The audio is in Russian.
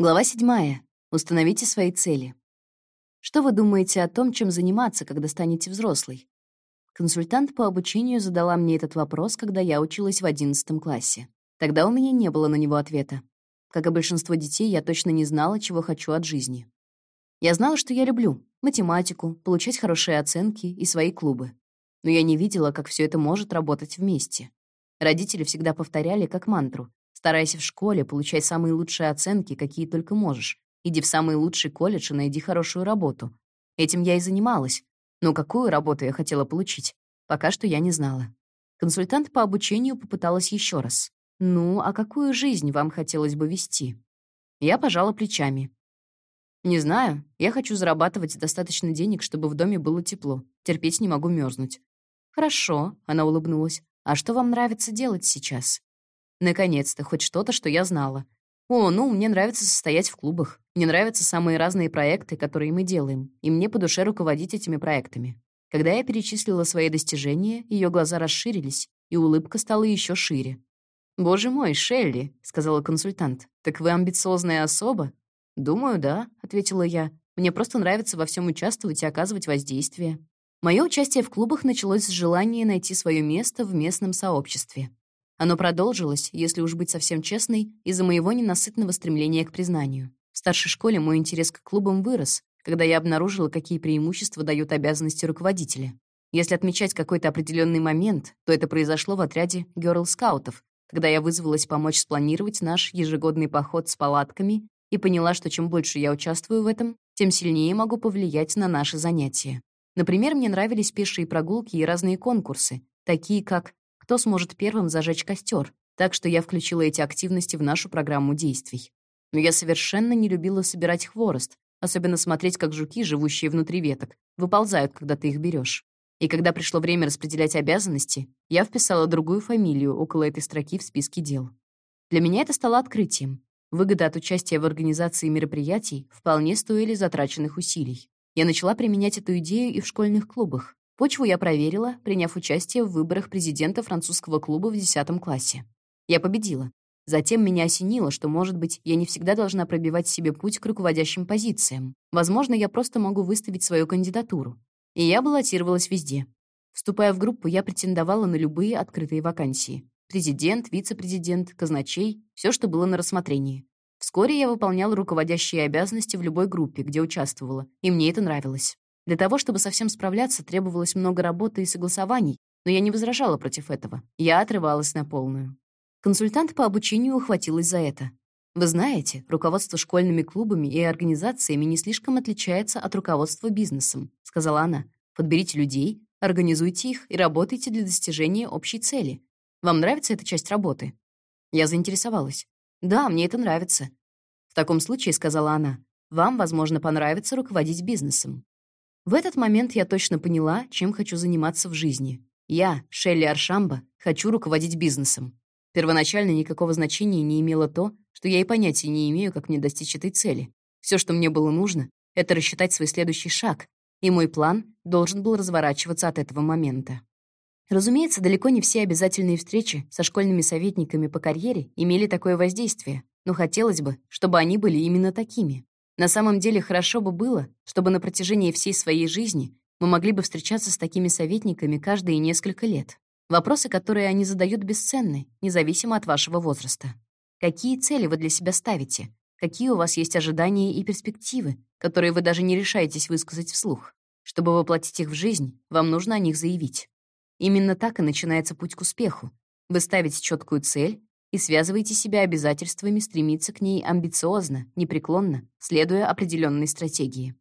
Глава 7. Установите свои цели. Что вы думаете о том, чем заниматься, когда станете взрослой? Консультант по обучению задала мне этот вопрос, когда я училась в 11 классе. Тогда у меня не было на него ответа. Как и большинство детей, я точно не знала, чего хочу от жизни. Я знала, что я люблю математику, получать хорошие оценки и свои клубы. Но я не видела, как все это может работать вместе. Родители всегда повторяли как мантру: Старайся в школе получать самые лучшие оценки, какие только можешь. Иди в самый лучший колледж и найди хорошую работу. Этим я и занималась. Но какую работу я хотела получить, пока что я не знала. Консультант по обучению попыталась еще раз. «Ну, а какую жизнь вам хотелось бы вести?» Я пожала плечами. «Не знаю. Я хочу зарабатывать достаточно денег, чтобы в доме было тепло. Терпеть не могу мерзнуть». «Хорошо», — она улыбнулась. «А что вам нравится делать сейчас?» Наконец-то, хоть что-то, что я знала. О, ну, мне нравится состоять в клубах. Мне нравятся самые разные проекты, которые мы делаем, и мне по душе руководить этими проектами. Когда я перечислила свои достижения, ее глаза расширились, и улыбка стала еще шире. «Боже мой, Шелли», — сказала консультант, — «так вы амбициозная особа?» «Думаю, да», — ответила я. «Мне просто нравится во всем участвовать и оказывать воздействие». Мое участие в клубах началось с желания найти свое место в местном сообществе. Оно продолжилось, если уж быть совсем честной, из-за моего ненасытного стремления к признанию. В старшей школе мой интерес к клубам вырос, когда я обнаружила, какие преимущества дают обязанности руководителя. Если отмечать какой-то определенный момент, то это произошло в отряде герл-скаутов, когда я вызвалась помочь спланировать наш ежегодный поход с палатками и поняла, что чем больше я участвую в этом, тем сильнее могу повлиять на наши занятия. Например, мне нравились пешие прогулки и разные конкурсы, такие как кто сможет первым зажечь костер, так что я включила эти активности в нашу программу действий. Но я совершенно не любила собирать хворост, особенно смотреть, как жуки, живущие внутри веток, выползают, когда ты их берешь. И когда пришло время распределять обязанности, я вписала другую фамилию около этой строки в списке дел. Для меня это стало открытием. Выгода от участия в организации мероприятий вполне стоили затраченных усилий. Я начала применять эту идею и в школьных клубах. Почву я проверила, приняв участие в выборах президента французского клуба в 10 классе. Я победила. Затем меня осенило, что, может быть, я не всегда должна пробивать себе путь к руководящим позициям. Возможно, я просто могу выставить свою кандидатуру. И я баллотировалась везде. Вступая в группу, я претендовала на любые открытые вакансии. Президент, вице-президент, казначей — все, что было на рассмотрении. Вскоре я выполняла руководящие обязанности в любой группе, где участвовала, и мне это нравилось. Для того, чтобы совсем справляться, требовалось много работы и согласований, но я не возражала против этого. Я отрывалась на полную. Консультант по обучению ухватилась за это. Вы знаете, руководство школьными клубами и организациями не слишком отличается от руководства бизнесом, сказала она. Подберите людей, организуйте их и работайте для достижения общей цели. Вам нравится эта часть работы? Я заинтересовалась. Да, мне это нравится. В таком случае, сказала она, вам, возможно, понравится руководить бизнесом. В этот момент я точно поняла, чем хочу заниматься в жизни. Я, Шелли Аршамба, хочу руководить бизнесом. Первоначально никакого значения не имело то, что я и понятия не имею, как мне достичь этой цели. Все, что мне было нужно, это рассчитать свой следующий шаг, и мой план должен был разворачиваться от этого момента. Разумеется, далеко не все обязательные встречи со школьными советниками по карьере имели такое воздействие, но хотелось бы, чтобы они были именно такими. На самом деле хорошо бы было, чтобы на протяжении всей своей жизни мы могли бы встречаться с такими советниками каждые несколько лет. Вопросы, которые они задают, бесценны, независимо от вашего возраста. Какие цели вы для себя ставите? Какие у вас есть ожидания и перспективы, которые вы даже не решаетесь высказать вслух? Чтобы воплотить их в жизнь, вам нужно о них заявить. Именно так и начинается путь к успеху. Вы ставите четкую цель, и связывайте себя обязательствами стремиться к ней амбициозно, непреклонно, следуя определенной стратегии.